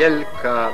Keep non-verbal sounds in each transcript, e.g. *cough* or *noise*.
Wielka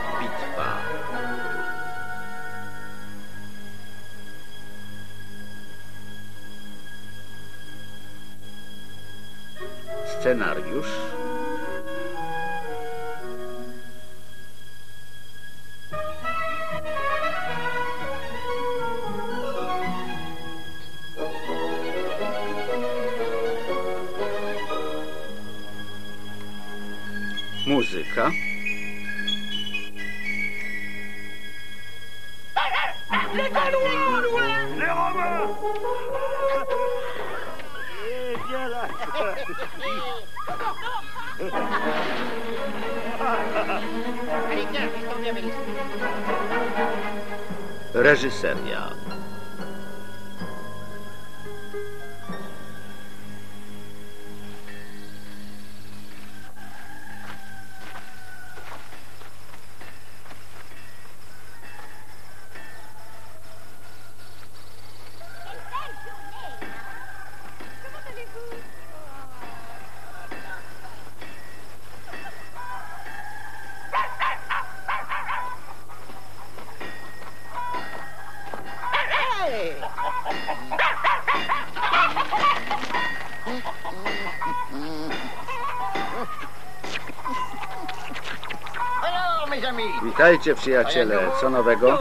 Witajcie przyjaciele, co nowego?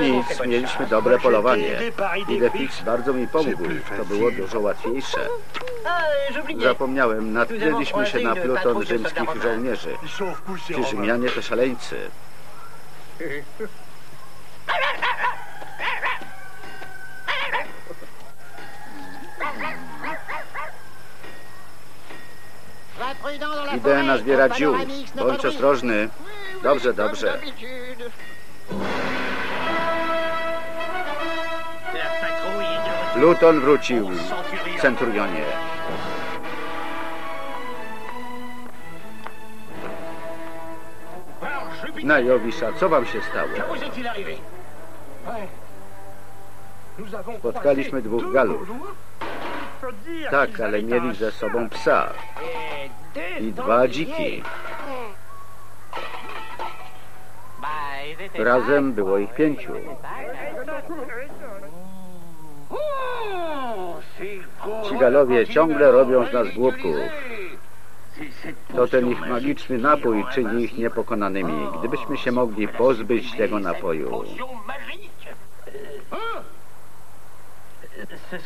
Nic, mieliśmy dobre polowanie. Idefix bardzo mi pomógł, to było dużo łatwiejsze. Zapomniałem, natknęliśmy się na pluton rzymskich żołnierzy. Ci. Rzymianie to szaleńcy. Idę nazbierać ziół. Bądź ostrożny. Dobrze, dobrze. Pluton wrócił, Centurion. centurionie. Na Jowisza, co wam się stało? Spotkaliśmy dwóch galów. Tak, ale mieli ze sobą psa i dwa dziki. Razem było ich pięciu. Ci galowie ciągle robią z nas głupków. To ten ich magiczny napój czyni ich niepokonanymi. Gdybyśmy się mogli pozbyć tego napoju.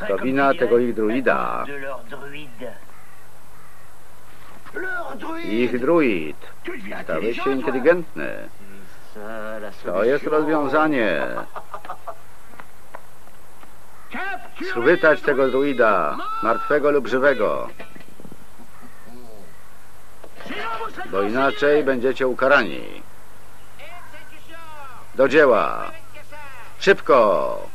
To wina tego ich druida. Ich druid. Stałeś się inteligentny. To jest rozwiązanie. Schwytać tego druida, martwego lub żywego. Bo inaczej będziecie ukarani. Do dzieła. Szybko.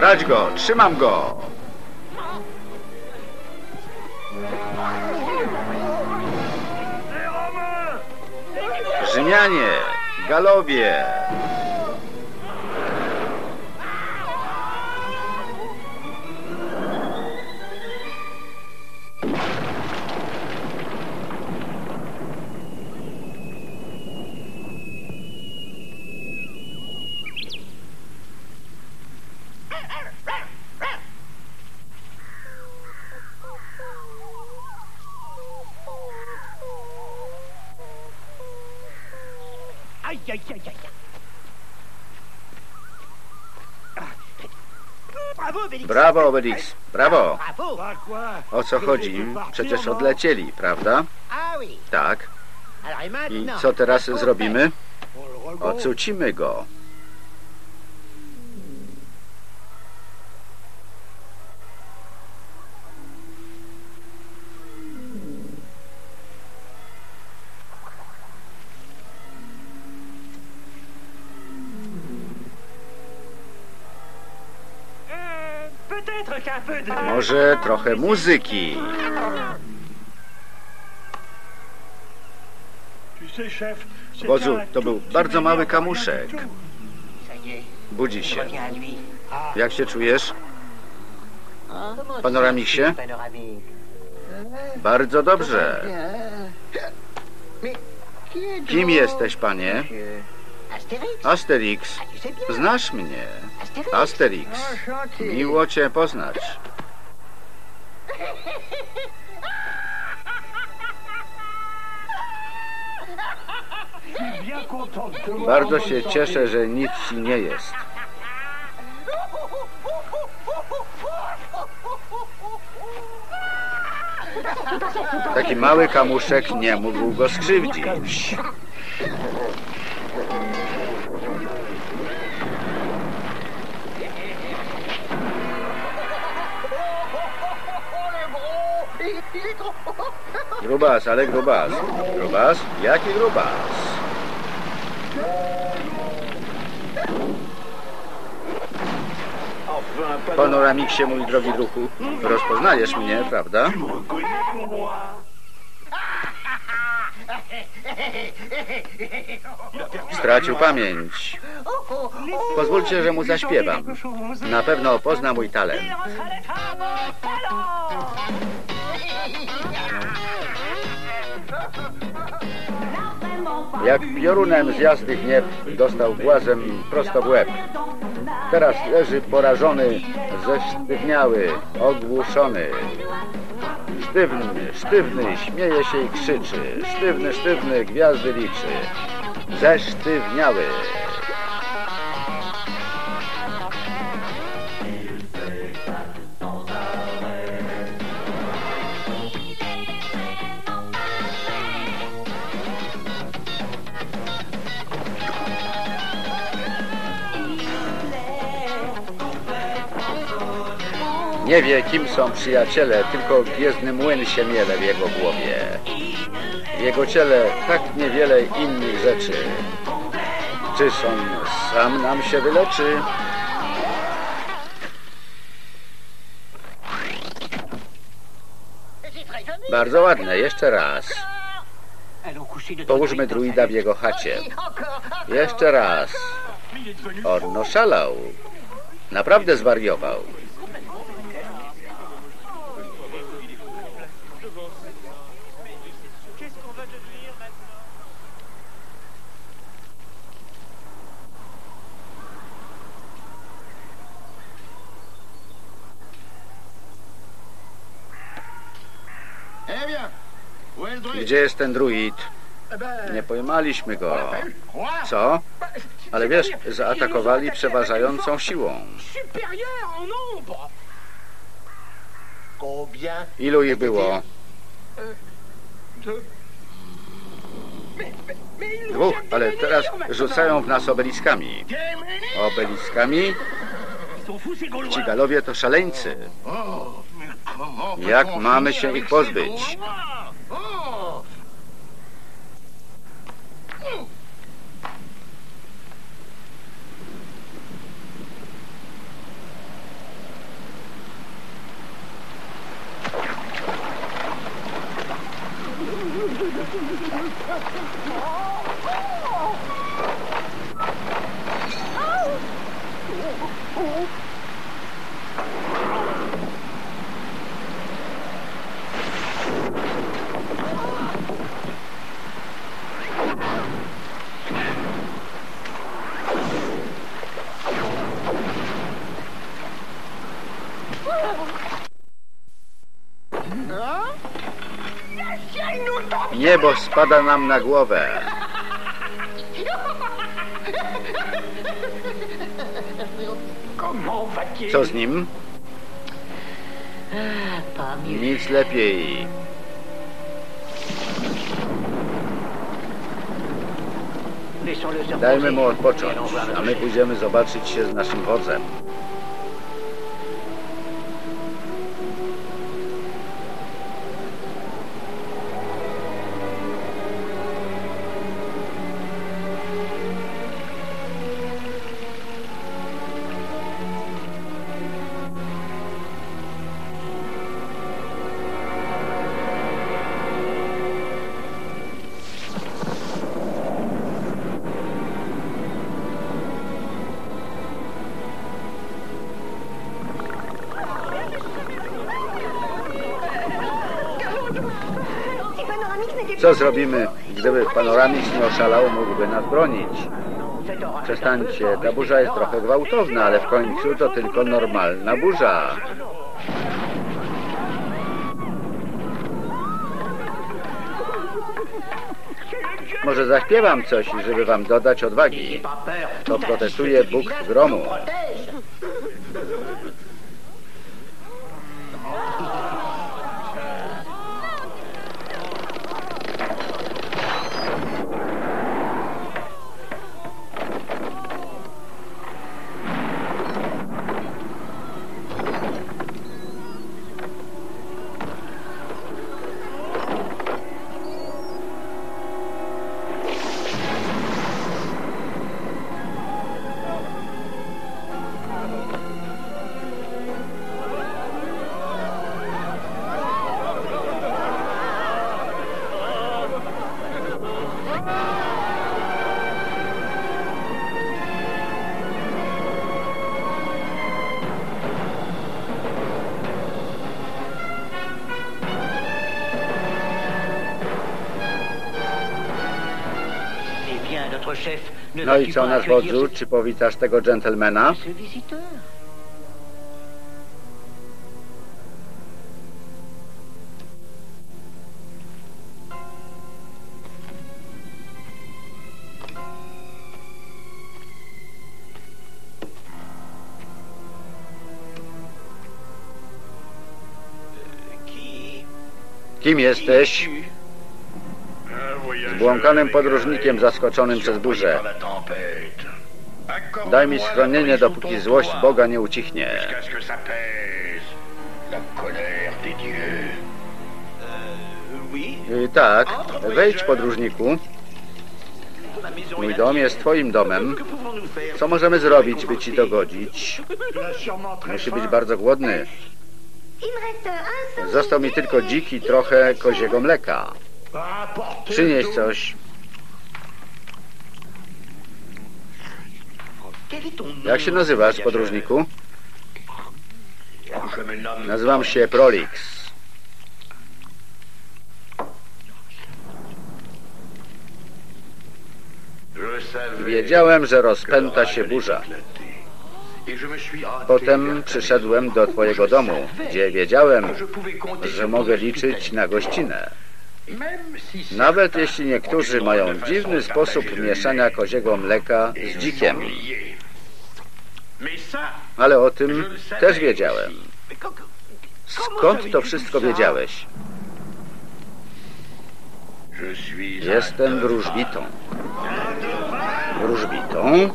Brać go, trzymam go. Rzymianie, Galowie. Brawo, Obelix, brawo. O co chodzi? Przecież odlecieli, prawda? Tak. I co teraz zrobimy? Ocucimy go. Może trochę muzyki. Wozu, to był bardzo mały kamuszek. Budzi się. Jak się czujesz? Panoramiksie? Bardzo dobrze. Kim jesteś, panie? Asterix. Znasz mnie. Asterix. Miło cię poznać. Bardzo się cieszę, że nic ci nie jest. Taki mały kamuszek nie mógł go skrzywdzić. Grubas, ale grubas. Grubas? Jaki grubas? Panoramiksie, mój drogi druhu, rozpoznajesz mnie, prawda? Stracił pamięć. Pozwólcie, że mu zaśpiewam. Na pewno pozna mój talent. Jak piorunem z jasnych nieb dostał głazem prosto w łeb. Teraz leży porażony, zesztywniały, ogłuszony. Sztywny, sztywny, śmieje się i krzyczy. Sztywny, sztywny, gwiazdy liczy. Zesztywniały. Nie wie, kim są przyjaciele, tylko gwiezdny młyn się miele w jego głowie. W jego ciele tak niewiele innych rzeczy. Czyż on sam nam się wyleczy? Bardzo ładne, jeszcze raz. Połóżmy druida w jego chacie. Jeszcze raz. On no szalał. Naprawdę zwariował. Gdzie jest ten druid? Nie pojmaliśmy go. Co? Ale wiesz, zaatakowali przeważającą siłą. Ilu ich było? Dwóch, ale teraz rzucają w nas obeliskami. Obeliskami? Ci galowie to szaleńcy. Jak mamy się ich pozbyć? Spada nam na głowę. Co z nim? Nic lepiej. Dajmy mu odpocząć, a my pójdziemy zobaczyć się z naszym wodzem. Co zrobimy, gdyby panoramix nie oszalał, mógłby nas bronić? Przestańcie, ta burza jest trochę gwałtowna, ale w końcu to tylko normalna burza. Może zaśpiewam coś, żeby wam dodać odwagi. To protestuje Bóg gromu. No i co, nasz wodzu, czy powitasz tego dżentelmena? Kim jesteś? Zbłąkanym podróżnikiem zaskoczonym przez burzę. Daj mi schronienie, dopóki złość Boga nie ucichnie. Y, Tak, wejdź podróżniku. Mój dom jest twoim domem. Co możemy zrobić, by ci dogodzić? Musi być bardzo głodny. Został mi tylko dzik i trochę koziego mleka. Przynieś coś. Jak się nazywasz, podróżniku? Nazywam się Prolix. Wiedziałem, że rozpęta się burza. Potem przyszedłem do twojego domu, gdzie wiedziałem, że mogę liczyć na gościnę. Nawet jeśli niektórzy mają dziwny sposób mieszania koziego mleka z dzikiem. Ale o tym też wiedziałem. Skąd to wszystko wiedziałeś? Jestem wróżbitą. Wróżbitą?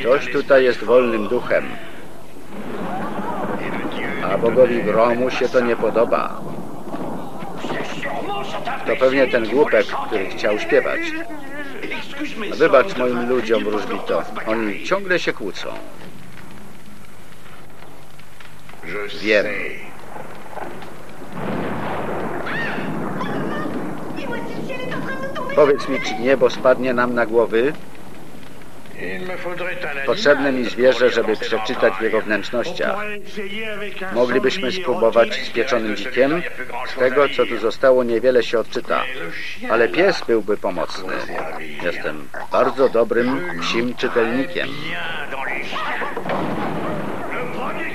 Ktoś tutaj jest wolnym duchem. A bogowi gromu się to nie podoba. To pewnie ten głupek, który chciał śpiewać. Wybacz moim ludziom, wróżbito. Oni ciągle się kłócą. Wiem. Powiedz mi, czy niebo spadnie nam na głowy? Potrzebne mi zwierzę, żeby przeczytać w jego wnętrznościach. Moglibyśmy spróbować z pieczonym dzikiem. Z tego, co tu zostało, niewiele się odczyta. Ale pies byłby pomocny. Jestem bardzo dobrym psim czytelnikiem.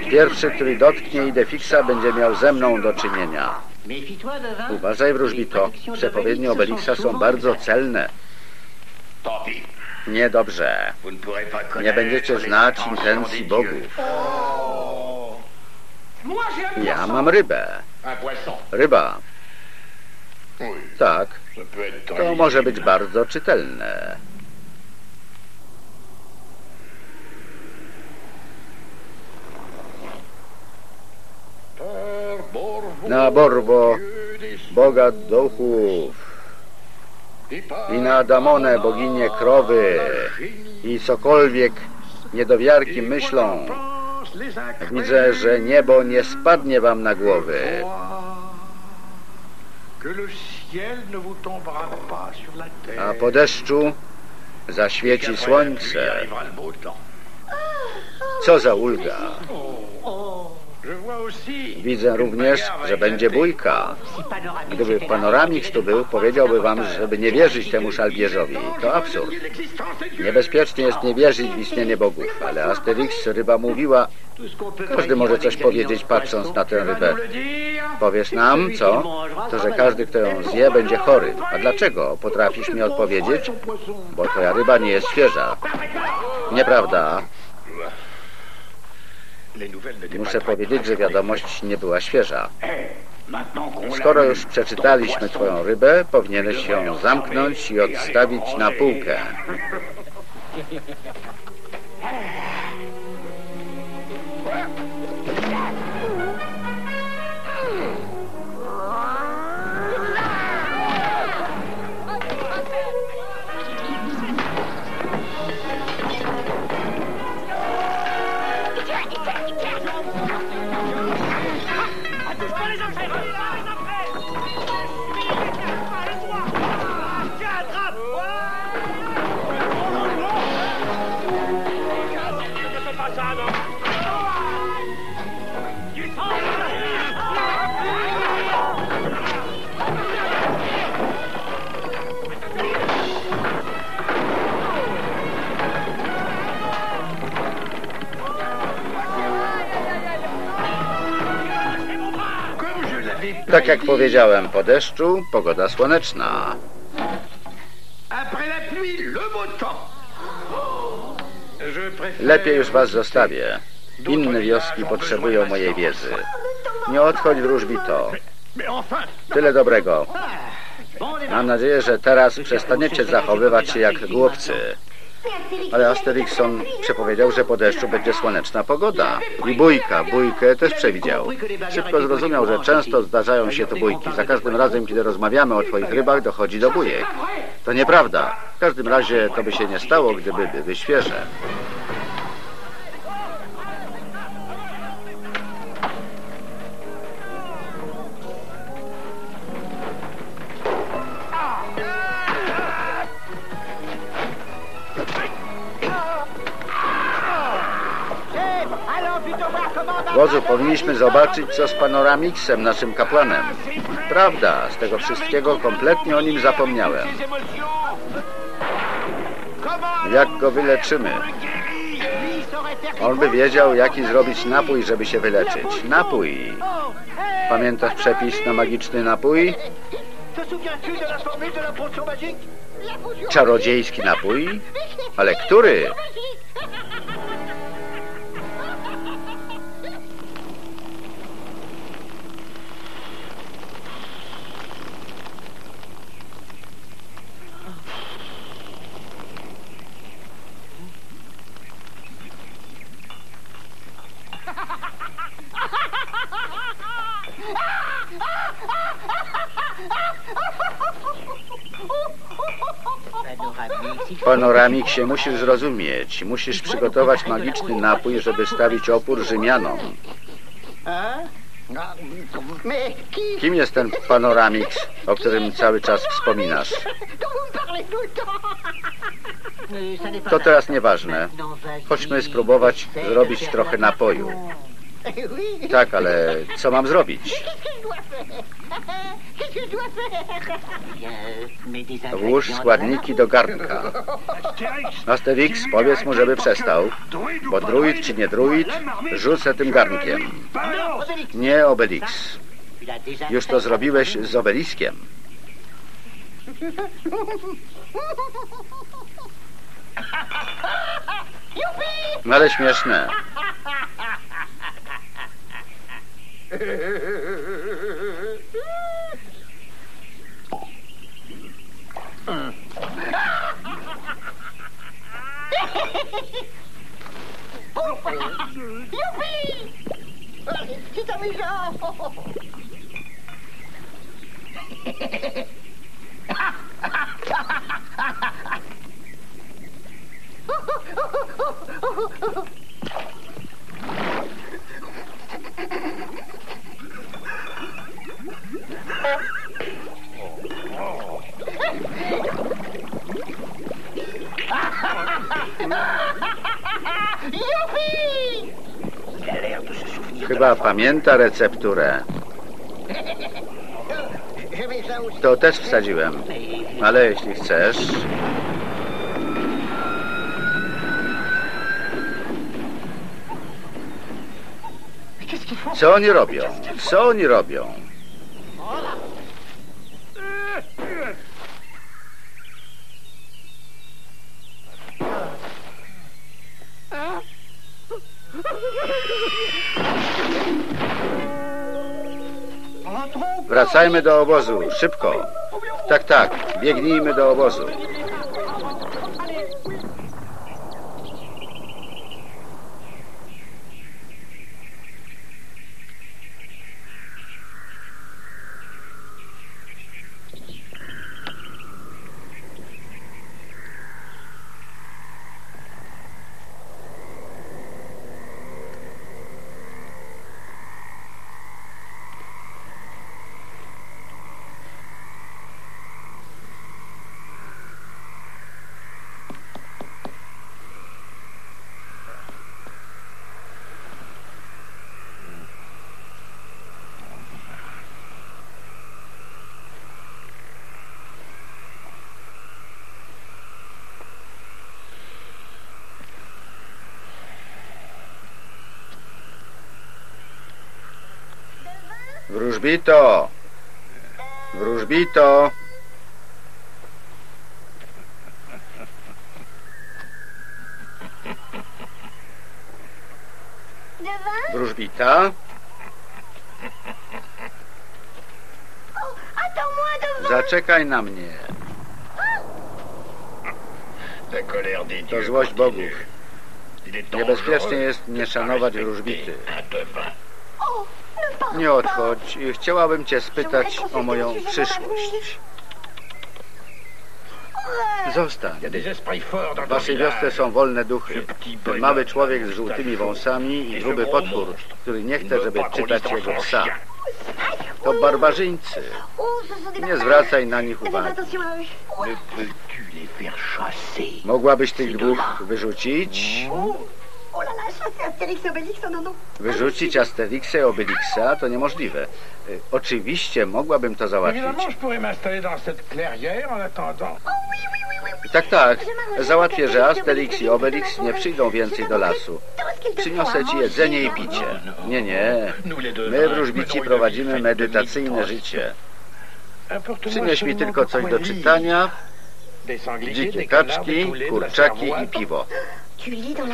Pierwszy, który dotknie Idefixa, będzie miał ze mną do czynienia. Uważaj, wróżbito. Przepowiednie Obelixa są bardzo celne. Pis. Niedobrze. Nie będziecie znać intencji bogów. Ja mam rybę. Ryba. Tak, to może być bardzo czytelne. Na des Boga duchów i na Damone, boginię krowy i cokolwiek niedowiarki myślą. Widzę, że niebo nie spadnie wam na głowy. A po deszczu zaświeci słońce. Co za ulga. Widzę również, że będzie bójka. Gdyby Panoramix tu był, powiedziałby wam, żeby nie wierzyć temu szalbierzowi. To absurd. Niebezpiecznie jest nie wierzyć w istnienie bogów, ale Asterix ryba mówiła, każdy może coś powiedzieć patrząc na tę rybę. Powiesz nam, co? To, że każdy, kto ją zje, będzie chory. A dlaczego? Potrafisz mi odpowiedzieć? Bo twoja ryba nie jest świeża. Nieprawda. Muszę powiedzieć, że wiadomość nie była świeża. L'a Skoro już przeczytaliśmy twoją rybę, powinieneś ją zamknąć i odstawić na półkę. *laughs* *laughs* Tak jak powiedziałem, po deszczu pogoda słoneczna. Lepiej już was zostawię. Inne wioski potrzebują mojej wiedzy. Nie odchodź wróżbito. Tyle dobrego. Mam nadzieję, że teraz przestaniecie zachowywać się jak głupcy. Ale Asterixon przepowiedział, że po deszczu będzie słoneczna pogoda. I bójka, bójkę też przewidział. Szybko zrozumiał, że często zdarzają się tu bójki. Za każdym razem, kiedy rozmawiamy o twoich rybach, dochodzi do bójek. To nieprawda. W każdym razie to by się nie stało, gdyby były świeże. Wodzu, powinniśmy zobaczyć, co z Panoramixem, naszym kapłanem. Prawda, z tego wszystkiego kompletnie o nim zapomniałem. Jak go wyleczymy? On by wiedział, jaki zrobić napój, żeby się wyleczyć. Napój. Pamiętasz przepis na magiczny napój? Czarodziejski napój? Ale który? Panoramiksie, musisz zrozumieć. Musisz przygotować magiczny napój, żeby stawić opór Rzymianom. Kim jest ten Panoramix, o którym cały czas wspominasz? To teraz nieważne. Chodźmy spróbować zrobić trochę napoju. Tak, ale co mam zrobić? Włóż składniki do garnka. Asterix, powiedz mu, żeby przestał, bo druid czy nie druid, rzucę tym garnkiem. Nie Obelix. Już to zrobiłeś z obeliskiem. No ale śmieszne. Mm. Youpi! Petit amusant! Pamięta recepturę. To też wsadziłem. Ale jeśli chcesz... Co oni robią? Co oni robią? Wracajmy do obozu, szybko. Tak, tak, biegnijmy do obozu. Wróżbito! Wróżbito! Wróżbita? Zaczekaj na mnie. To złość bogów. Niebezpiecznie jest nie szanować wróżbity. Nie odchodź. Chciałabym cię spytać o moją przyszłość. Zostań. W waszej wiosce są wolne duchy. Ten mały człowiek z żółtymi wąsami i gruby potwór, który nie chce, żeby czytać jego psa. To barbarzyńcy. Nie zwracaj na nich uwagi. Mogłabyś tych dwóch wyrzucić? Wyrzucić Asterixa i Obelixa to niemożliwe. Y, Oczywiście mogłabym to załatwić. Tak, tak. Załatwię, że Asterix i Obelix nie przyjdą więcej do lasu. Przyniosę ci jedzenie i picie. Nie, nie. My wróżbici prowadzimy medytacyjne życie. Przynieś mi tylko coś do czytania, dzikie kaczki, kurczaki i piwo.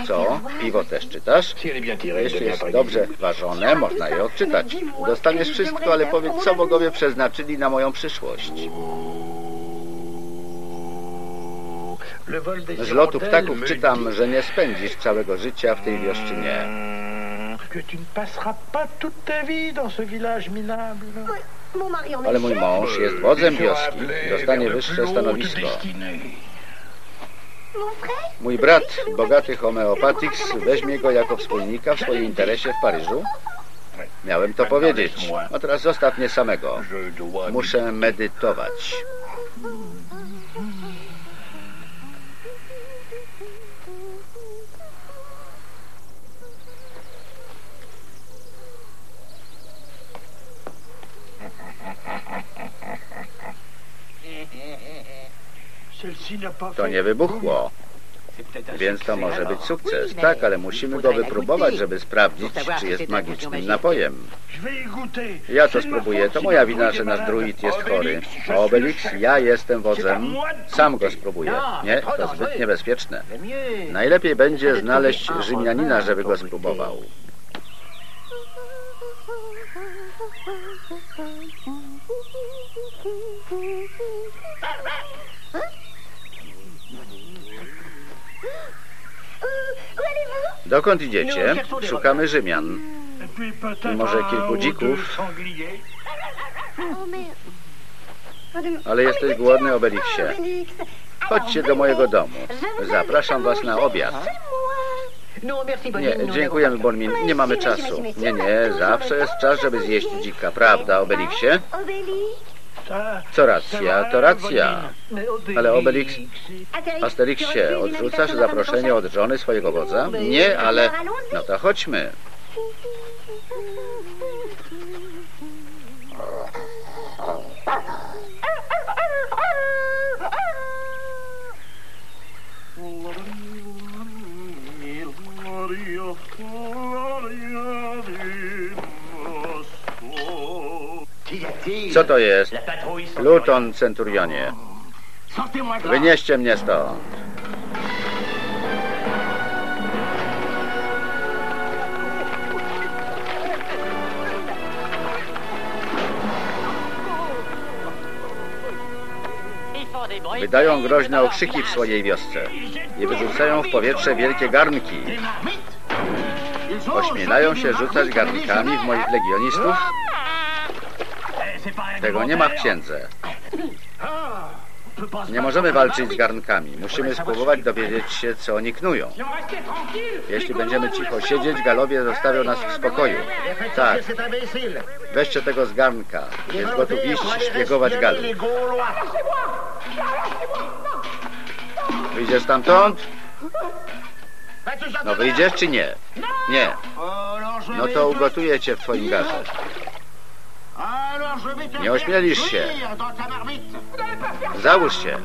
Co? Piwo też czytasz? Jeśli jest dobrze ważone, można je odczytać. Dostaniesz wszystko, ale powiedz, co bogowie przeznaczyli na moją przyszłość. Z lotu ptaków czytam, że nie spędzisz całego życia w tej wioszczynie. Ale mój mąż jest wodzem wioski. Dostanie wyższe stanowisko. Mój brat, bogaty homeopatix, weźmie go jako wspólnika w swoim interesie w Paryżu? Miałem to powiedzieć. A teraz zostaw mnie samego. Muszę medytować. To nie wybuchło. Więc to może być sukces. Tak, ale musimy go wypróbować, żeby sprawdzić, czy jest magicznym napojem. Ja to spróbuję. To moja wina, że nasz druid jest chory. A Obelix, ja jestem wodzem. Sam go spróbuję. Nie, to zbyt niebezpieczne. Najlepiej będzie znaleźć Rzymianina, żeby go spróbował. Dokąd idziecie? Szukamy Rzymian. Peut-être Może kilku dzików. Ale jesteś głodny. Obélix. Chodźcie do mojego domu. Zapraszam was na obiad. Nie, dziękujemy, Bonmin. Nie mamy czasu. Nie, nie, zawsze jest czas, żeby zjeść dzika, prawda, Obelixie? Co racja, to racja. Ale Obelix, Asterixie, odrzucasz zaproszenie od żony swojego wodza? Nie, ale... No to chodźmy. Co to jest? Pluton, Centurionie. Wynieście mnie stąd. Wydają groźne okrzyki w swojej wiosce i wyrzucają w powietrze wielkie garnki. Ośmielają się rzucać garnkami w moich legionistów? Tego nie ma w księdze. Nie możemy walczyć z garnkami. Musimy spróbować dowiedzieć się, co oni knują. Jeśli będziemy cicho siedzieć, galowie zostawią nas w spokoju. Tak, weźcie tego z garnka. Jest gotów iść szpiegować galów. Wyjdziesz stamtąd? No wyjdziesz czy nie? Nie. No to ugotuję cię w twoim garze. Nieośmieliście. Załóż się.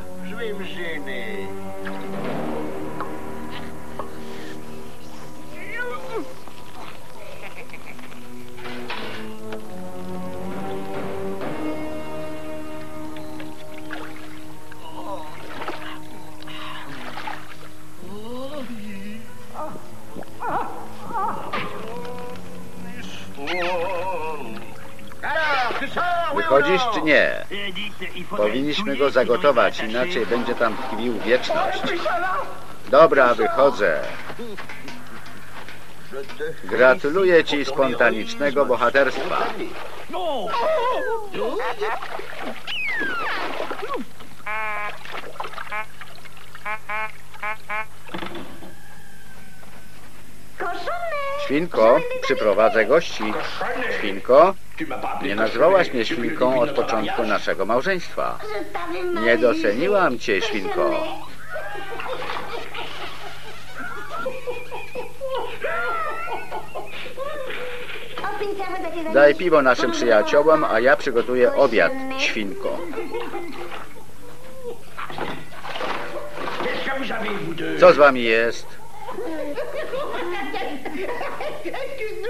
Oh. Wychodzisz czy nie? Powinniśmy go zagotować, inaczej będzie tam tkwił wieczność. Dobra, wychodzę. Gratuluję ci spontanicznego bohaterstwa. Świnko, przyprowadzę gości. Świnko, nie nazwałaś mnie świnką od początku naszego małżeństwa. Nie doceniłam cię, świnko. Daj piwo naszym przyjaciołom, a ja przygotuję obiad, świnko. Co z wami jest?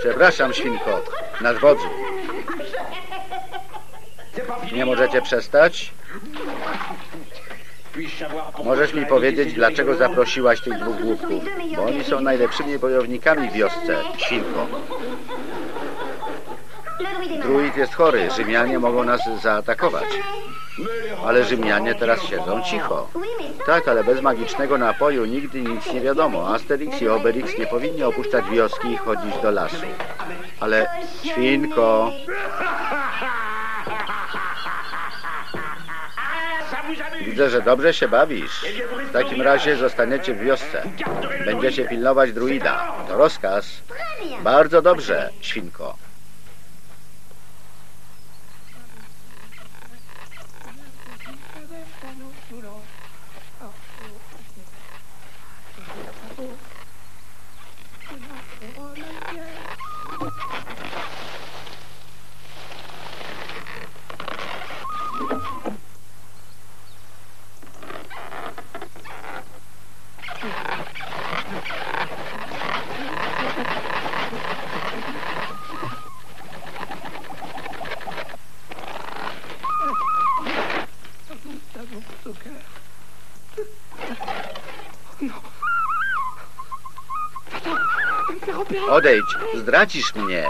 Przepraszam, świnko, nasz wodzu. Nie możecie przestać? Możesz mi powiedzieć, dlaczego zaprosiłaś tych dwóch głupków? Bo oni są najlepszymi bojownikami w wiosce, świnko. Druid jest chory, Rzymianie mogą nas zaatakować. Ale Rzymianie teraz siedzą cicho. Tak, ale bez magicznego napoju nigdy nic nie wiadomo. Asterix i Obelix nie powinni opuszczać wioski i chodzić do lasu. Ale świnko, widzę, że dobrze się bawisz. W takim razie zostaniecie w wiosce. Będziecie pilnować druida. To rozkaz. Bardzo dobrze, świnko. Odejdź, zdradzisz mnie.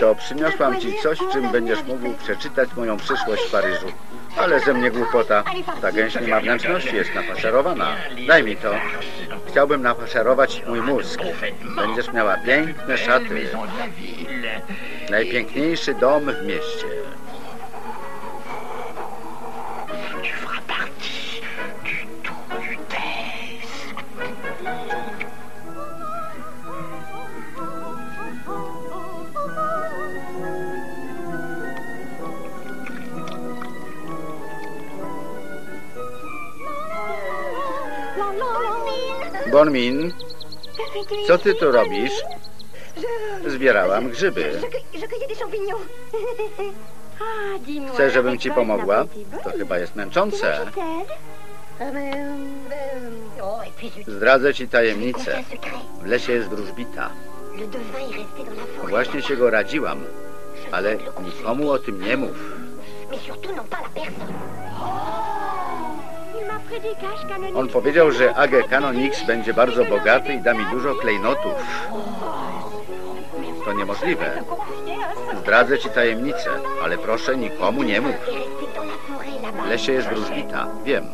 Wróżbito, przyniosłam ci coś, czym będziesz mógł przeczytać moją przyszłość w Paryżu. Ale ze mnie głupota. Ta gęś nie ma wnętrzności, jest nafaszerowana. Daj mi to. Chciałbym nafaszerować mój mózg. Będziesz miała piękne szaty. Najpiękniejszy dom w mieście. Co ty tu robisz? Zbierałam grzyby. Chcesz, żebym ci pomogła? To chyba jest męczące. Zdradzę ci tajemnicę. W lesie jest wróżbita. Właśnie się go radziłam, ale nikomu o tym nie mów. On powiedział, że Age Canonix będzie bardzo bogaty i da mi dużo klejnotów. To niemożliwe. Zdradzę ci tajemnicę, ale proszę nikomu nie mów. W lesie jest wróżbita, wiem.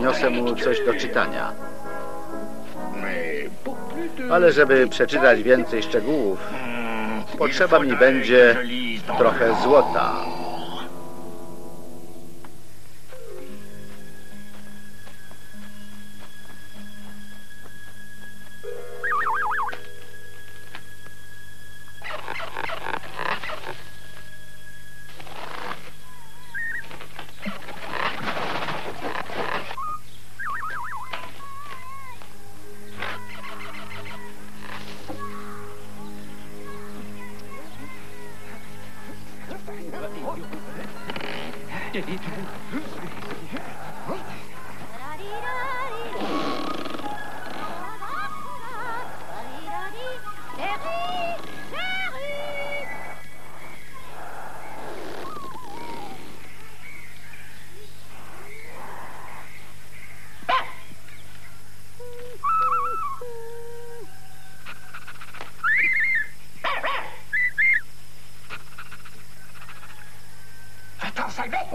Niosę mu coś do czytania. Ale żeby przeczytać więcej szczegółów, potrzeba mi będzie trochę złota. यही है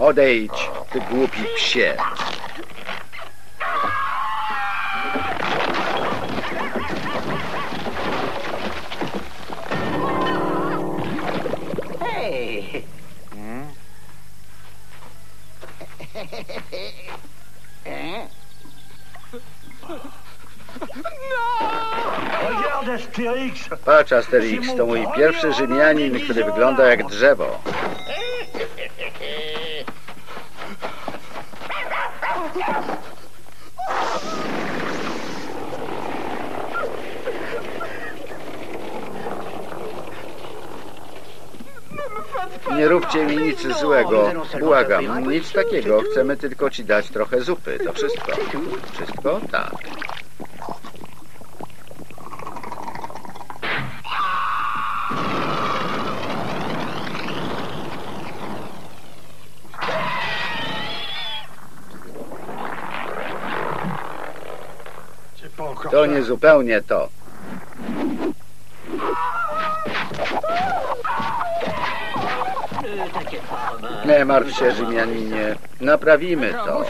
Odejdź, ty głupi psie. Patrz, Asterix, to mój pierwszy Rzymianin, który wygląda jak drzewo. Nie róbcie mi nic złego. Błagam, nic takiego. Chcemy tylko ci dać trochę zupy. To wszystko. Wszystko? Tak. To nie zupełnie to. Nie martw się, Rzymianinie. Naprawimy to.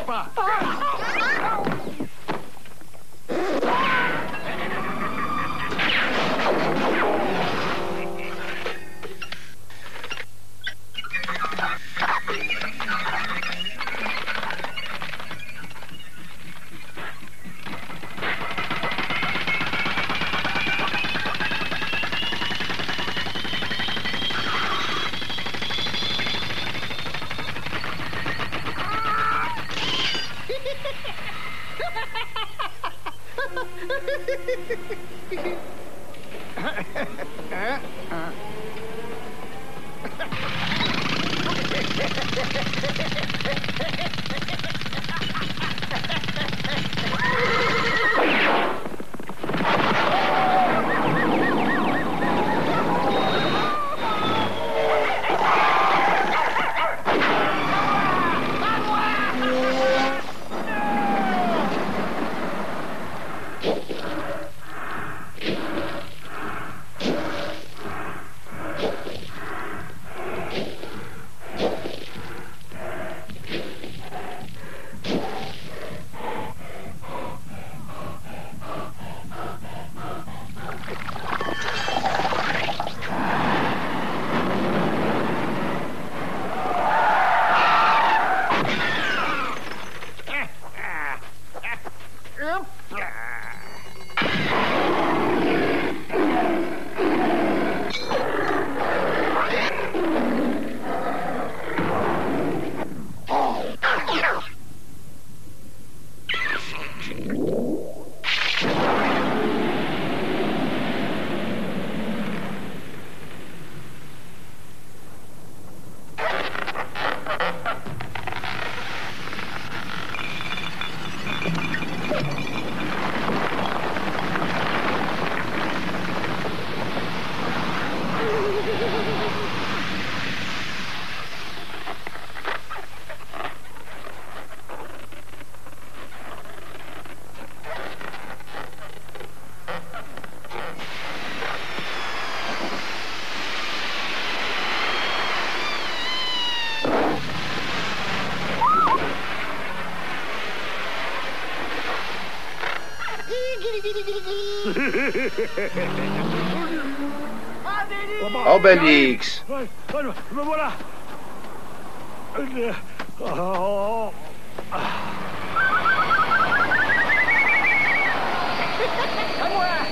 Obélix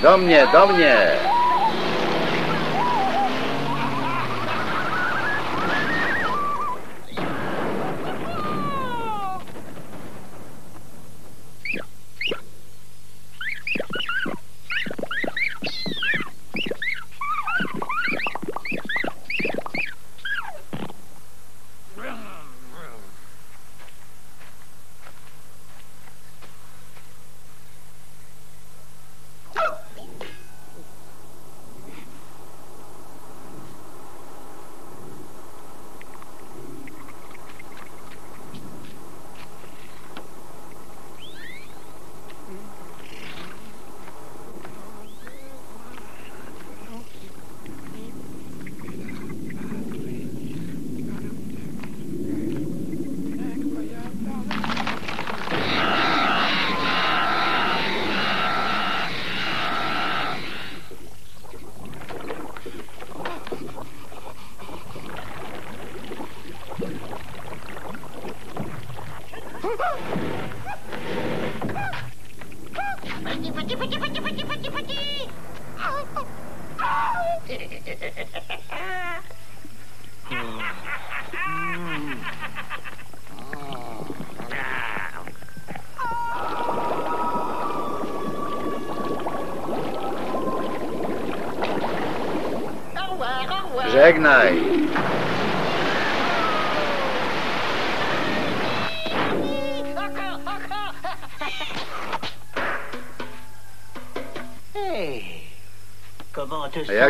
Do mnie, do mnie!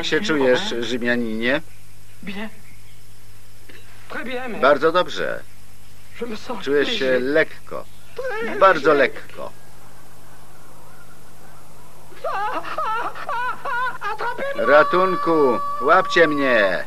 się czujesz, Rzymianinie? Bardzo dobrze. Czuję się lekko. Bardzo lekko. Ratunku! Łapcie mnie!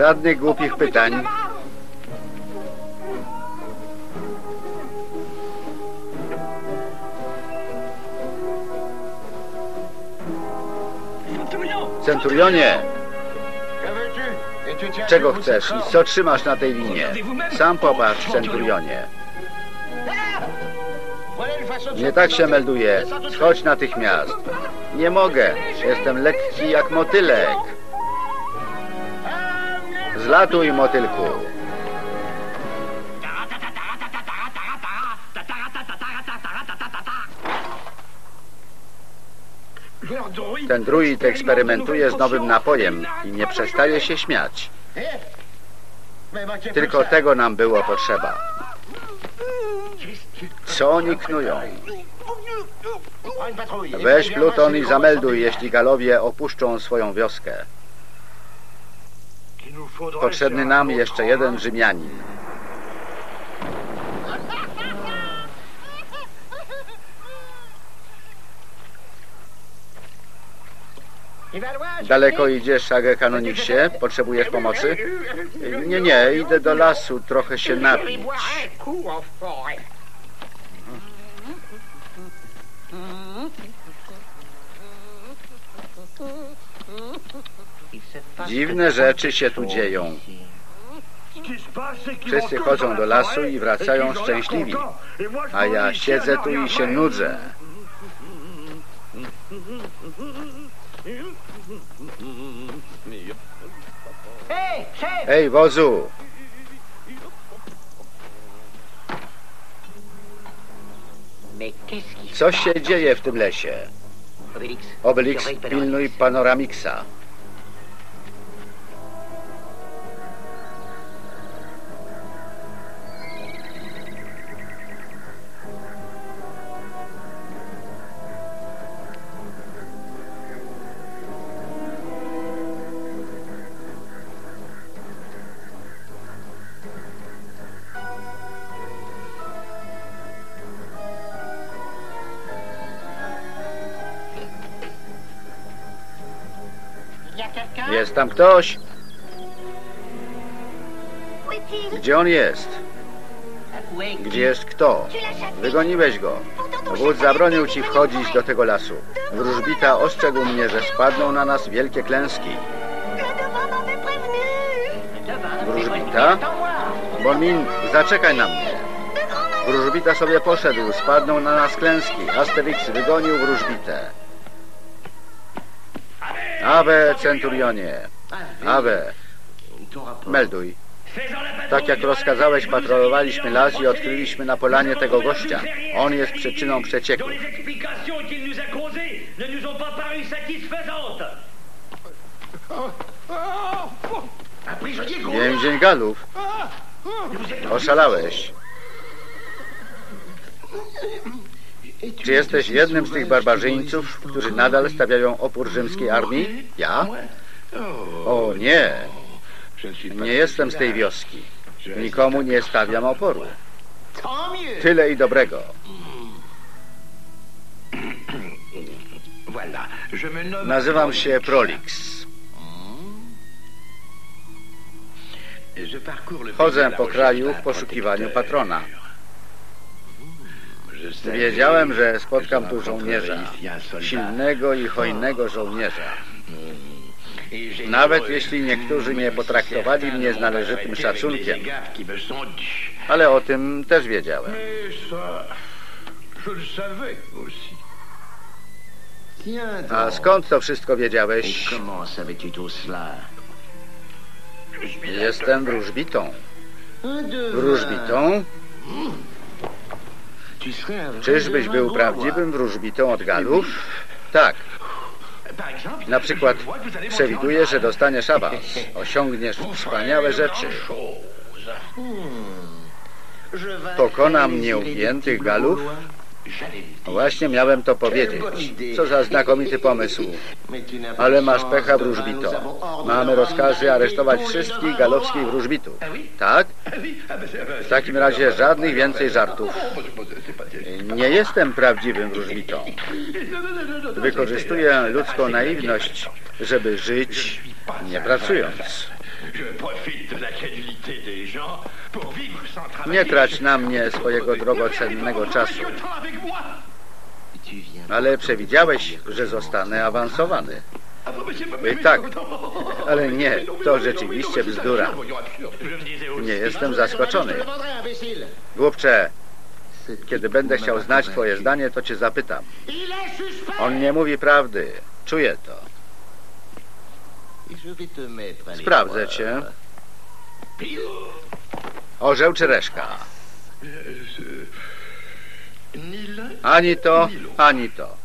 Żadnych głupich pytań. Centurionie! Czego chcesz i co trzymasz na tej linie? Sam popatrz, Centurionie. Nie tak się melduje. Schodź natychmiast. Nie mogę. Jestem lekki jak motylek. Zlatuj, motylku. Ten druid eksperymentuje z nowym napojem i nie przestaje się śmiać. Tylko tego nam było potrzeba. Co oni knują? Weź pluton i zamelduj, jeśli galowie opuszczą swoją wioskę. Potrzebny nam jeszcze jeden. Rzymianin. Daleko idziesz, Agę Kanoniksie? Potrzebujesz pomocy? Nie, nie, idę do lasu trochę się napić. Dziwne rzeczy się tu dzieją. Wszyscy chodzą do lasu i wracają szczęśliwi. A ja siedzę tu i się nudzę. Ej, wozu! Co się dzieje w tym lesie? Obelix, pilnuj panoramiksa. Jest tam ktoś? Gdzie on jest? Gdzie jest kto? Wygoniłeś go. Wódz zabronił ci wchodzić do tego lasu. Wróżbita ostrzegł mnie, że spadną na nas wielkie klęski. Wróżbita? Bomin, zaczekaj na mnie. Wróżbita sobie poszedł, spadną na nas klęski. Asterix wygonił wróżbitę. Awe, centurionie. Awe, melduj. Tak jak rozkazałeś, patrolowaliśmy las i odkryliśmy na polanie tego gościa. On jest przyczyną dont przecieku. les explications Czy jesteś jednym z tych barbarzyńców, którzy nadal stawiają opór rzymskiej armii? Ja? O nie, nie jestem z tej wioski. Nikomu nie stawiam oporu. Tyle i dobrego. Nazywam się Prolix. Chodzę po kraju w poszukiwaniu patrona. Wiedziałem, że spotkam tu żołnierza. Silnego i hojnego żołnierza. Nawet jeśli niektórzy nie même si potraktowali mnie z należytym szacunkiem. Ale o tym też wiedziałem. A skąd to wszystko wiedziałeś? Jestem wróżbitą. Wróżbitą? Czyżbyś był prawdziwym wróżbitą od Galów? Tak. Na przykład przewiduję, że dostaniesz awans. Osiągniesz wspaniałe rzeczy. Pokonam nieugiętych Galów? Właśnie miałem to powiedzieć. Co za znakomity pomysł. Ale masz pecha wróżbito. Mamy rozkazy aresztować wszystkich galowskich wróżbitów. Tak? W takim razie żadnych więcej żartów. Nie jestem prawdziwym wróżbitą. Wykorzystuję ludzką naiwność, żeby żyć nie pracując. Je profite de la des gens Nie trać na mnie swojego drogocennego czasu. Ale przewidziałeś, że zostanę awansowany. I tak, ale nie, to rzeczywiście bzdura. Nie jestem zaskoczony. Głupcze, kiedy będę chciał znać twoje zdanie, to cię zapytam. On nie mówi prawdy. Czuję to. Sprawdzę cię. Orzeł czy reszka? Ani to, ani to.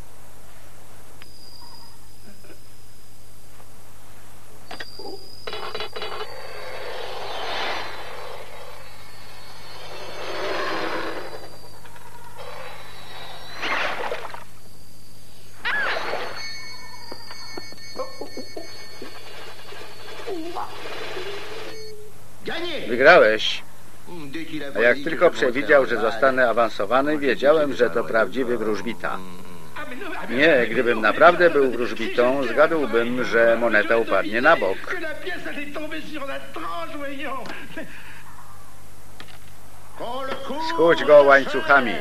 Wygrałeś. A jak tylko przewidział, że zostanę awansowany, wiedziałem, że to prawdziwy wróżbita. Nie, gdybym naprawdę był wróżbitą, zgadłbym, że moneta upadnie na bok. Skuć go łańcuchami.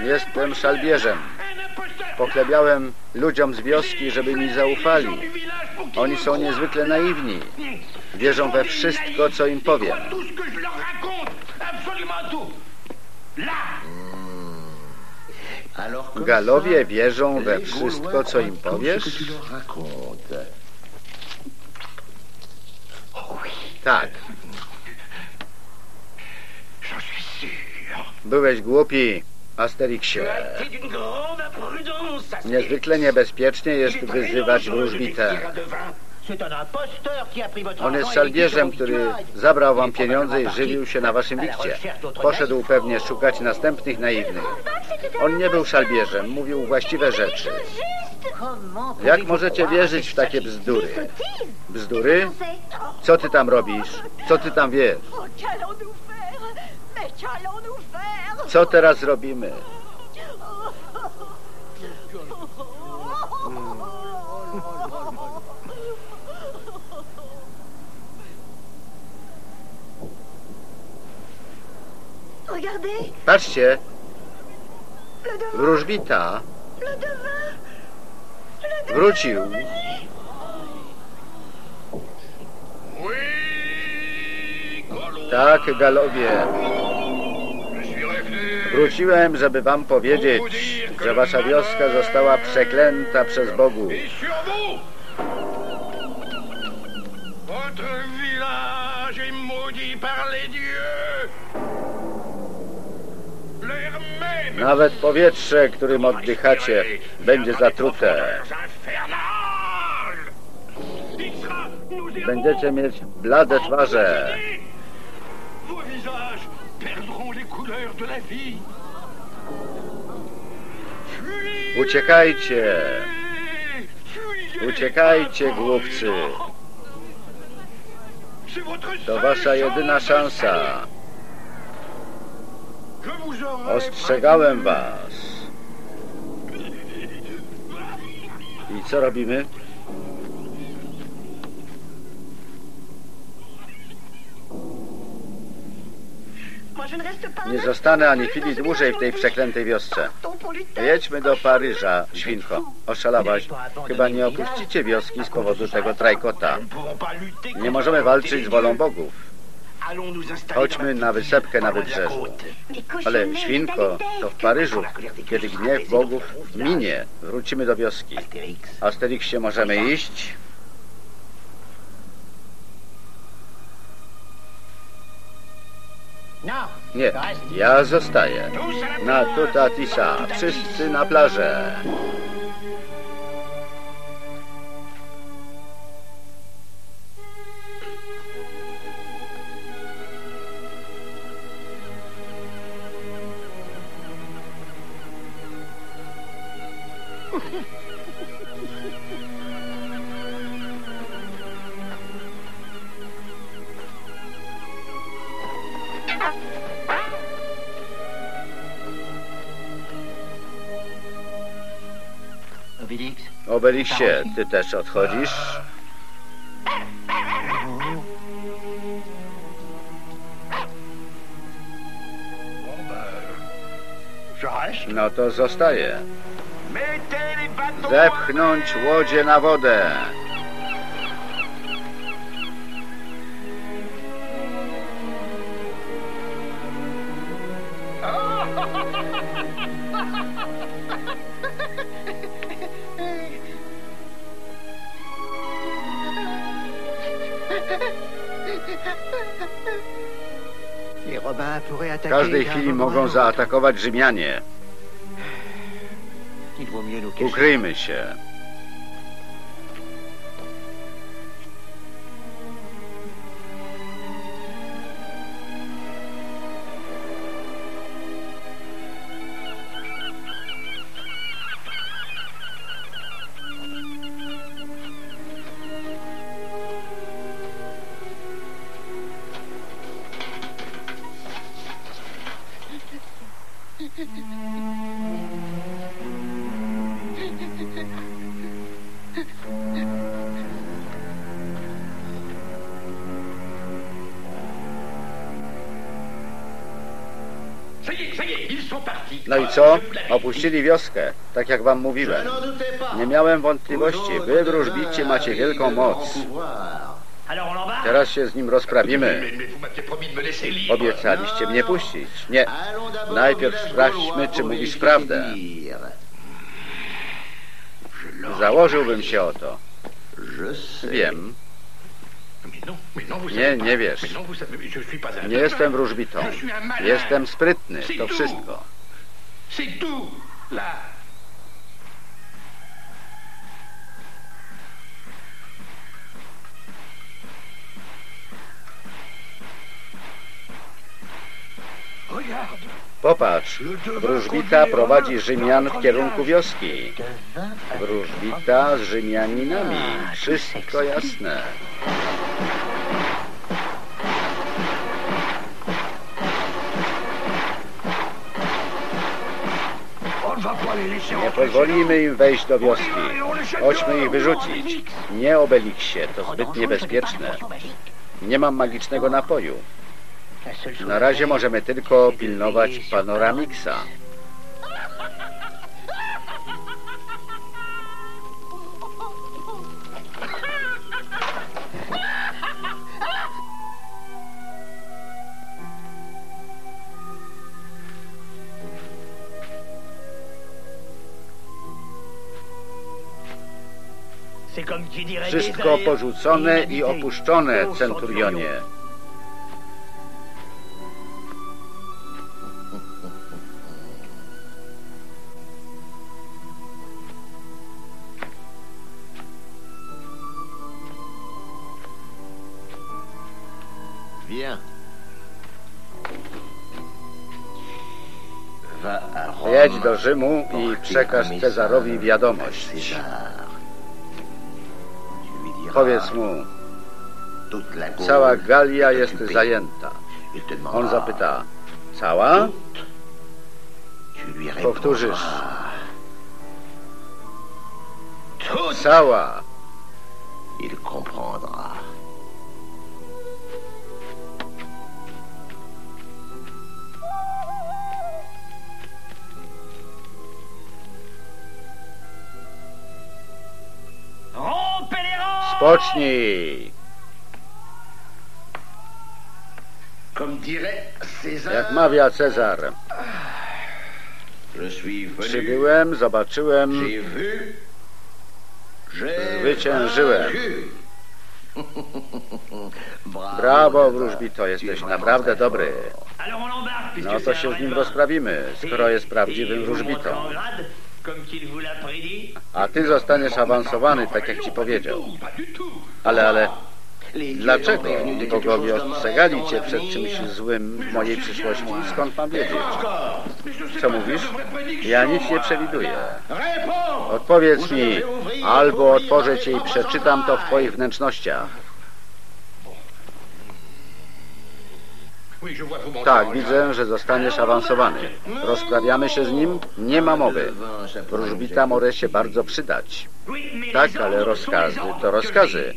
Jestem szalbierzem. Pochlebiałem ludziom z wioski, żeby mi zaufali. Oni są niezwykle naiwni. Wierzą we wszystko, co im powiem. Comme Galowie wierzą we wszystko, co im powiesz? Tak, byłeś głupi, Asterixie. Niezwykle niebezpiecznie jest wyzywać wróżbitę. On jest szalbierzem, który zabrał wam pieniądze i żywił się na waszym wikcie. Poszedł pewnie szukać następnych naiwnych. On nie był szalbierzem, mówił właściwe rzeczy. Jak możecie wierzyć w takie bzdury? Bzdury? Co ty tam robisz? Co ty tam wiesz? Co teraz robimy? Patrzcie, wróżbita wrócił. Tak, galowie. Wróciłem, żeby wam powiedzieć, że wasza wioska została przeklęta przez Bogów. Et sur vous Votre village est maudit par les dieux L'air même Nawet powietrze, którym oddychacie, będzie zatrute. Będziecie mieć blade twarze. Couleurs de la vie. Uciekajcie, uciekajcie, głupcy. To wasza jedyna szansa. Ostrzegałem was. I co robimy? Nie zostanę ani chwili dłużej w tej przeklętej wiosce. Jedźmy do Paryża, świnko. Oszalałaś. Chyba nie opuścicie wioski z powodu tego trajkota. Nie możemy walczyć z wolą bogów. Chodźmy na wysepkę na wybrzeżu. Ale świnko, to w Paryżu, kiedy gniew bogów minie, wrócimy do wioski. Asterixie, możemy iść? Nie, ja zostaję. Na Tutatisa, wszyscy na plażę. Obelixie, ty też odchodzisz? No to zostaję. Zepchnąć łodzie na wodę. Mogą zaatakować Rzymianie. Ukryjmy się. Co? Opuścili wioskę, tak jak wam mówiłem. Nie miałem wątpliwości. Wy, wróżbici, macie wielką moc. Teraz się z nim rozprawimy. Obiecaliście mnie puścić. Nie. Najpierw sprawdźmy, czy mówisz prawdę. Założyłbym się o to. Wiem. Nie, nie wiesz. Nie jestem wróżbitą. Jestem sprytny. To wszystko. C'est tout, là. Popatrz. Wróżbita prowadzi Rzymian w kierunku wioski. Wróżbita z Rzymianinami. Wszystko jasne. Nie pozwolimy im wejść do wioski. Chodźmy ich wyrzucić. Nie Obeliksie, to zbyt niebezpieczne. Nie mam magicznego napoju. Na razie możemy tylko pilnować panoramiksa. Wszystko porzucone i opuszczone, centurionie. Jedź do Rzymu i przekaż Cezarowi wiadomość. Powiedz mu, cała Galia est jest zajęta. On zapyta, cała? Powtórzysz. Cała. Il comprendra. César, Jak mawia Cezar, przybyłem, zobaczyłem, Zwyciężyłem. *laughs* brawo wróżbito, jesteś naprawdę dobry. No to się z nim rozprawimy, skoro jest prawdziwym wróżbitą. A ty zostaniesz awansowany, tak jak ci powiedział. Tout. Ale, ale, dlaczego? Bogowie ostrzegali cię przed czymś złym w mojej przyszłości. Skąd mam wiedzieć? Co mówisz? Ja nic nie przewiduję. Odpowiedz mi, albo otworzę cię i przeczytam to w twoich wnętrznościach. Tak, widzę, że zostaniesz awansowany. Rozprawiamy się z nim? Nie ma mowy. Wróżbita może się bardzo przydać. Tak, ale rozkazy to rozkazy.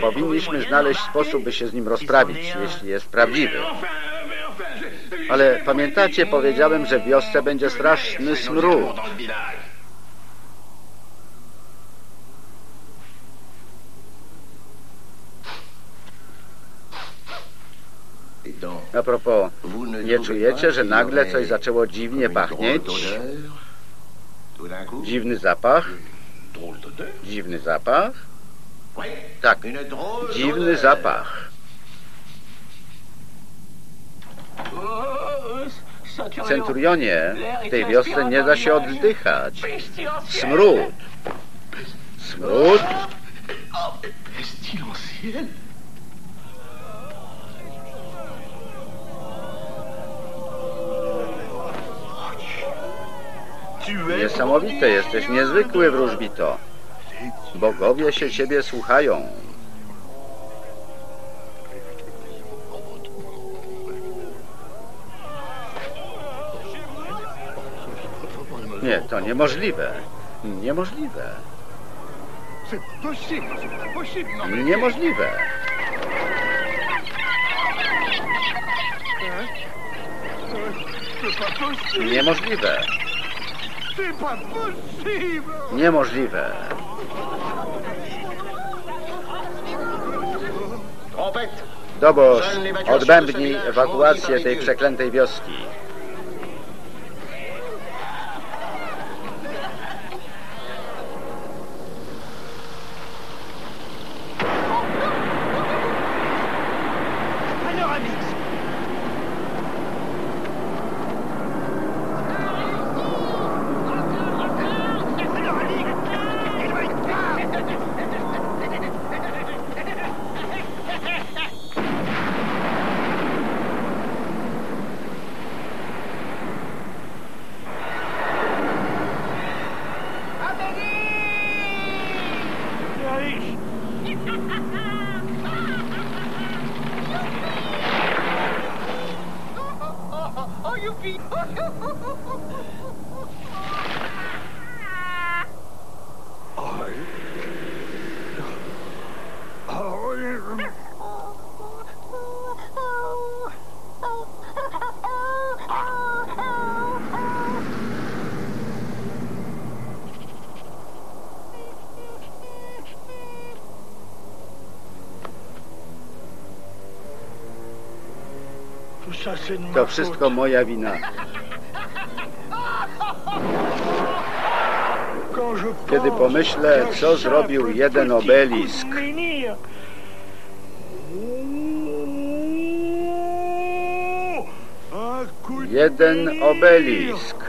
Powinniśmy znaleźć sposób, by się z nim rozprawić, jeśli jest prawdziwy. Ale pamiętacie, powiedziałem, że w wiosce będzie straszny smród. A propos, nie czujecie, że nagle coś zaczęło dziwnie pachnieć? Dziwny zapach? Dziwny zapach? Tak, dziwny zapach. Centurionie, w tej wiosce nie da się oddychać. Smród. Smród? Pestilentiel Niesamowite jesteś, niezwykły wróżbito. Bogowie się ciebie słuchają. Nie, to niemożliwe. Niemożliwe. Niemożliwe. Niemożliwe. Possible. Niemożliwe. Trompette, Doboż, odbębnij ewakuację tej przeklętej wioski. Panoramix Tout ça, c'est de ma To wszystko moja wina. Kiedy pomyślę, co zrobił jeden obelisk. Jeden obelisk.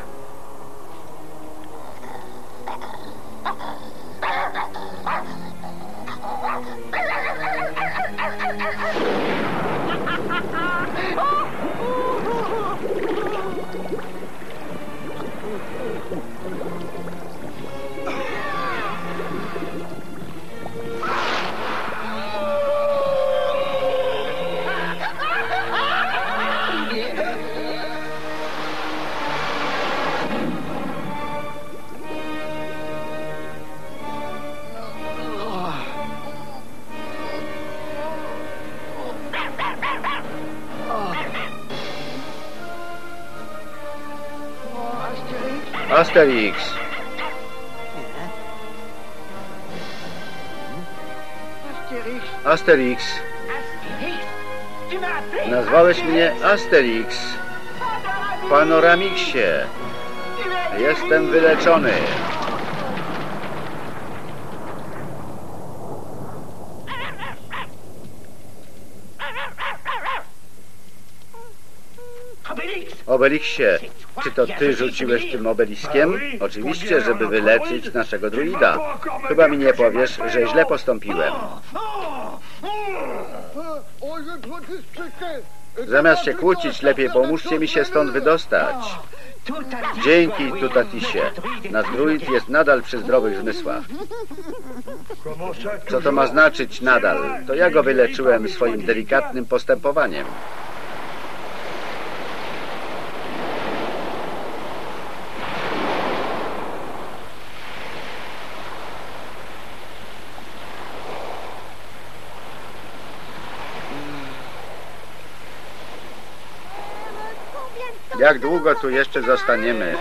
Asterix. Asterix. Nazwałeś mnie Asterix. Panoramixie. Jestem wyleczony. Obelixie, czy to ty rzuciłeś tym obeliskiem? Oczywiście, żeby wyleczyć naszego druida. Chyba mi nie powiesz, że źle postąpiłem. Zamiast się kłócić, lepiej pomóżcie mi się stąd wydostać. Dzięki Tutatisie. Nasz druid jest nadal przy zdrowych zmysłach. Co to ma znaczyć nadal? To ja go wyleczyłem swoim delikatnym postępowaniem. Jak długo tu jeszcze zostaniemy?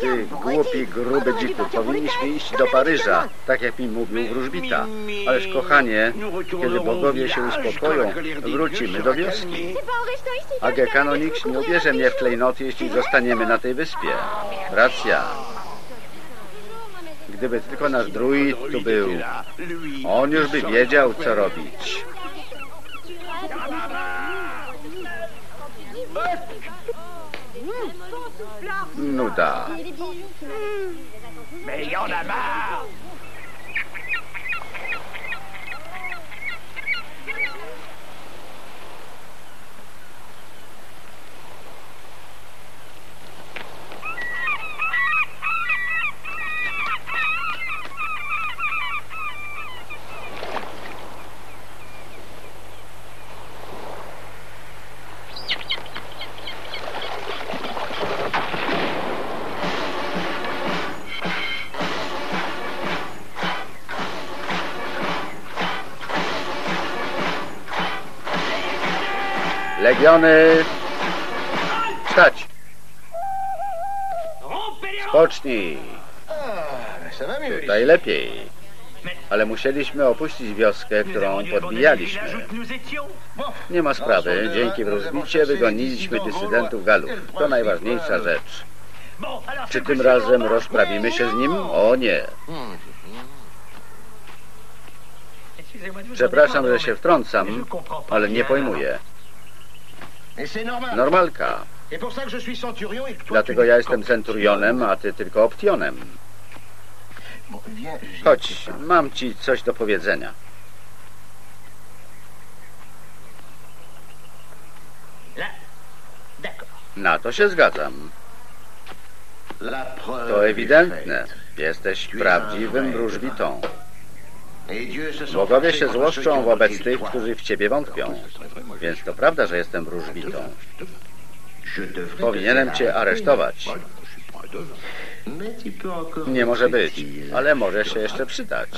Ty głupi, gruby dziku, powinniśmy iść do Paryża, tak jak mi mówił wróżbita. Ależ kochanie, kiedy bogowie się uspokoją, wrócimy do wioski. Age Kanonix nie ubierze mnie w klejnoty, jeśli zostaniemy na tej wyspie. Racja. Gdyby tylko nasz druid tu był, on już by wiedział, co robić. Nuda. Mais y en a marre Legiony! Stać! Rompez les rangs Pocznij! Ça va mieux. Tutaj lepiej. Ale musieliśmy opuścić wioskę, którą podbijaliśmy. Nie ma sprawy. Dzięki wróżbicie wygoniliśmy dysydentów Galów. To najważniejsza rzecz. Czy tym razem rozprawimy się z nim? O nie. Przepraszam, że się wtrącam, ale nie pojmuję. Normalka. Dlatego ja jestem centurionem, a ty tylko optionem. Chodź, mam ci coś do powiedzenia. Na to się zgadzam. To ewidentne. Jesteś prawdziwym wróżbitą. Bogowie się złoszczą wobec tych, którzy w ciebie wątpią. Więc to prawda, że jestem wróżbitą. Powinienem cię aresztować. Nie może być, ale może się jeszcze przydać.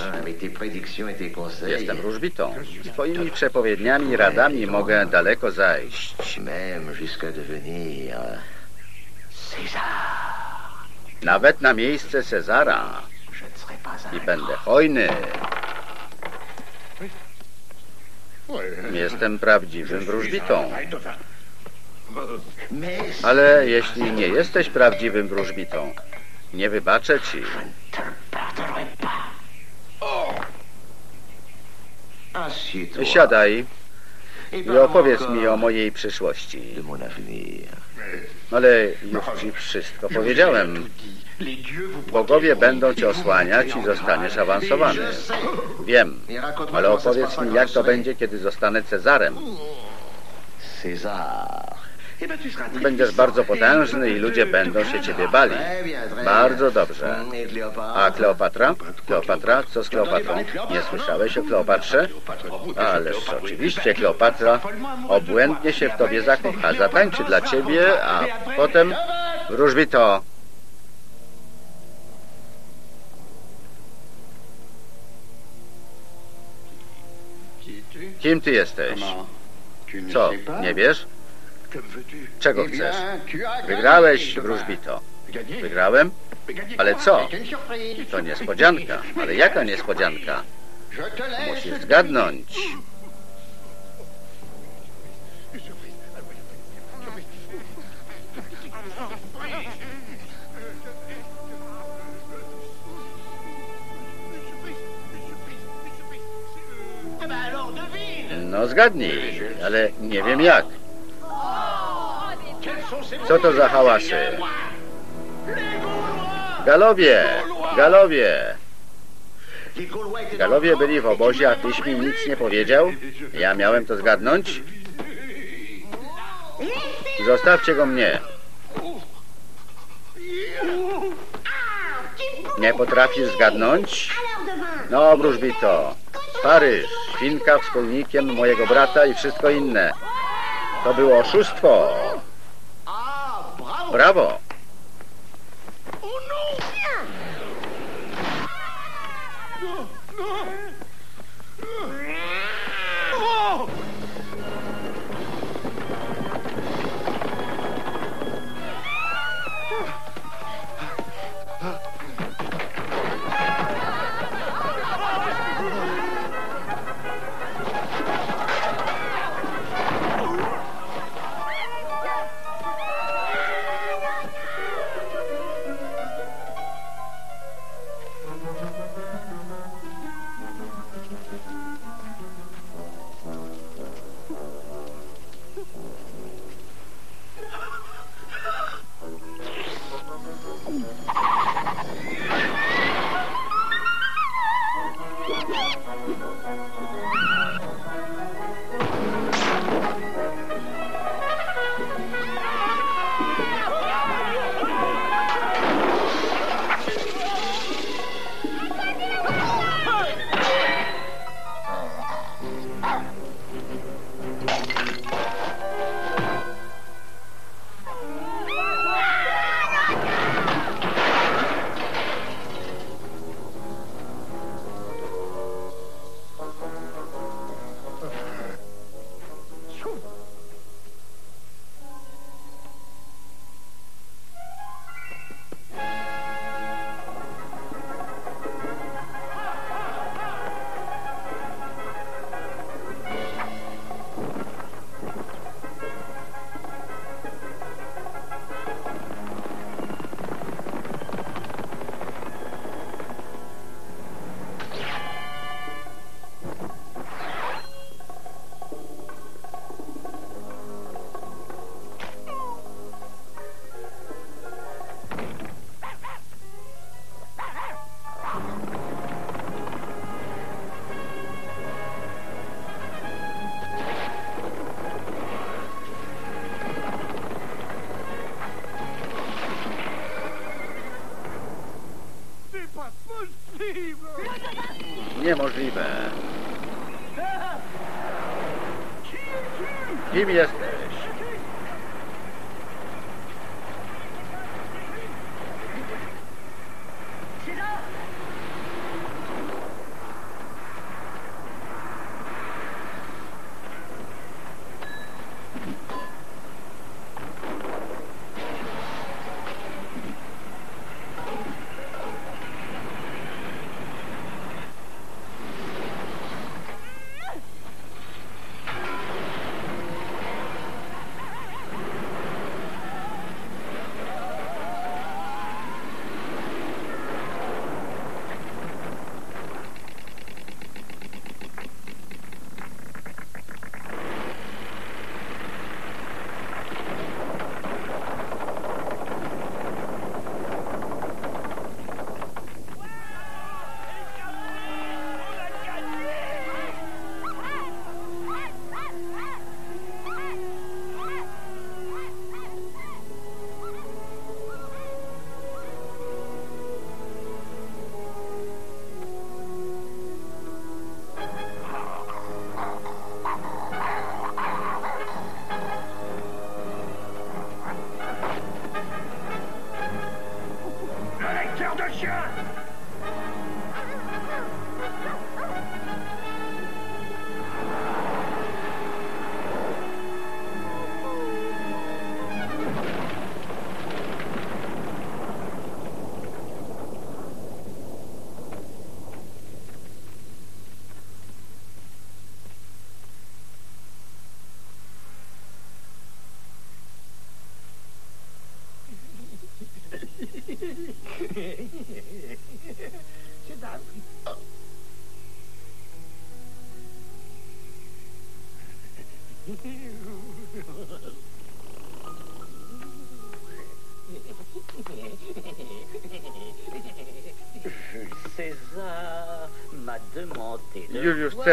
Jestem wróżbitą. Twoimi przepowiedniami i radami mogę daleko zajść. Nawet na miejsce Cezara. I będę hojny. Jestem prawdziwym wróżbitą. Ale jeśli nie jesteś prawdziwym wróżbitą, nie wybaczę ci. Siadaj i opowiedz mi o mojej przyszłości. Ale już ci wszystko powiedziałem. Bogowie będą cię osłaniać i zostaniesz awansowany. Wiem, ale opowiedz mi, jak to będzie, kiedy zostanę Cezarem. Très Będziesz bardzo potężny i ludzie będą się ciebie bali. Bardzo dobrze. A Kleopatra? Kleopatra? Co z Kleopatrą? Nie słyszałeś o Kleopatrze? Ależ oczywiście Kleopatra obłędnie się w tobie zakocha, zatańczy dla ciebie, a potem wróżbito. Kim ty jesteś? Co, nie wiesz? Czego chcesz? Wygrałeś, wróżbito. Wygrałem? Ale co? To niespodzianka. Ale jaka niespodzianka? Musisz zgadnąć. No zgadnij, ale nie wiem jak. Co to za hałasy? Galowie! Galowie! Galowie byli w obozie, a tyś mi nic nie powiedział? Ja miałem to zgadnąć? Zostawcie go mnie. Nie potrafisz zgadnąć? No, wróżbito. Paryż, Finka wspólnikiem mojego brata i wszystko inne. To było oszustwo. Brawo.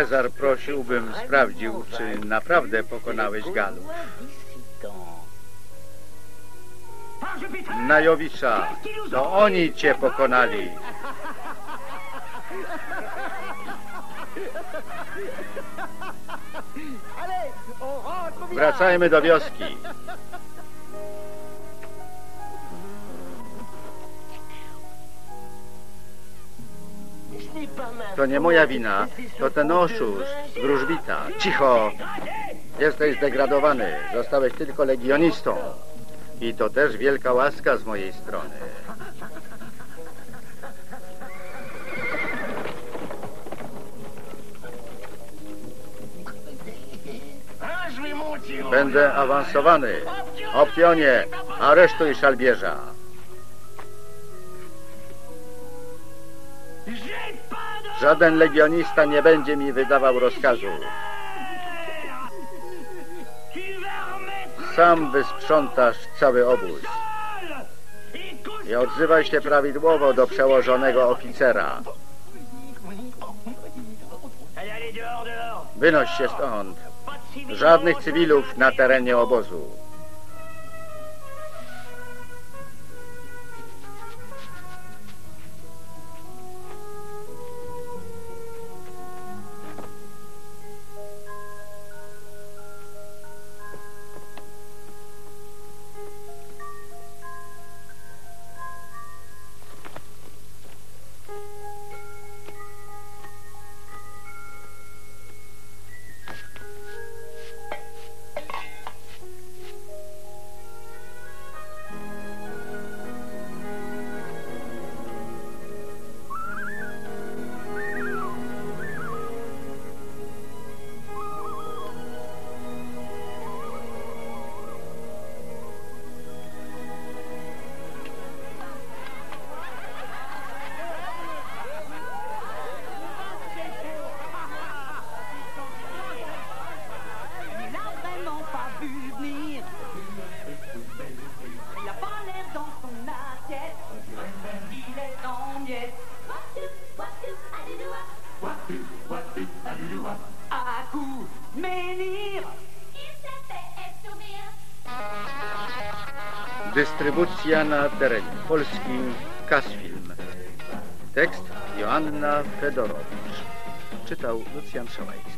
Cezar si prosił, bym vraiment sprawdził, czy naprawdę pokonałeś Galów. Najowicza, to oni cię pokonali. Wracajmy do wioski. Moja wina, to ten oszust, wróżbita. Cicho! Jesteś zdegradowany, zostałeś tylko legionistą. I to też wielka łaska z mojej strony. Będę awansowany. Optionie, aresztuj szalbierza. Żaden legionista nie będzie mi wydawał rozkazu. Sam wysprzątasz cały obóz. I odzywaj się prawidłowo do przełożonego oficera. Wynoś się stąd. Żadnych cywilów na terenie obozu. Dystrybucja na terenie Polskim Kasfilm. Tekst Joanna Fedorowicz. Czytał Lucjan Szałajki.